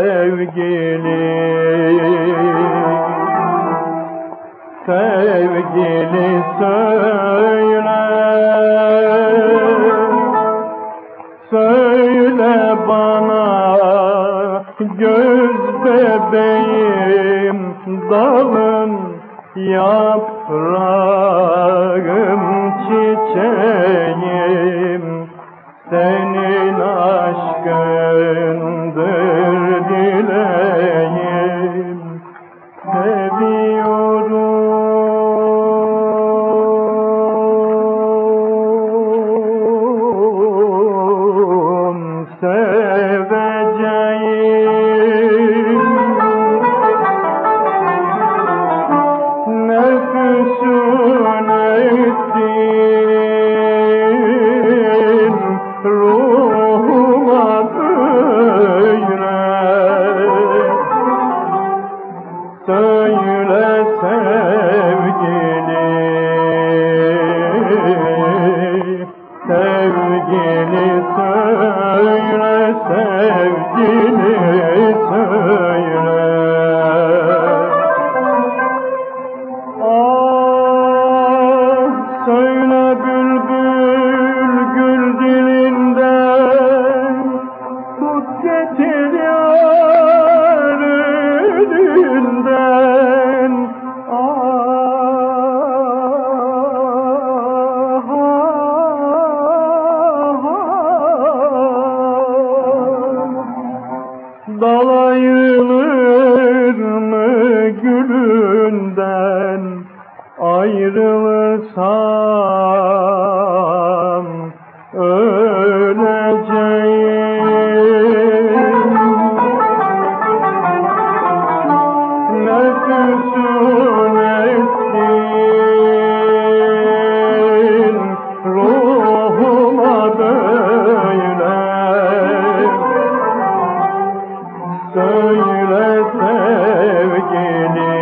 sevgili Sevgili söyle Söyle bana göz bebeğim dalın yaprağım çiçeğim senin sevgili söyle sevgili söyle. Ah söyle bülbül gül dilinde tut getir dalayılır mı gülünden ayrılırsam öleceğim. Nefis söyle sevgilim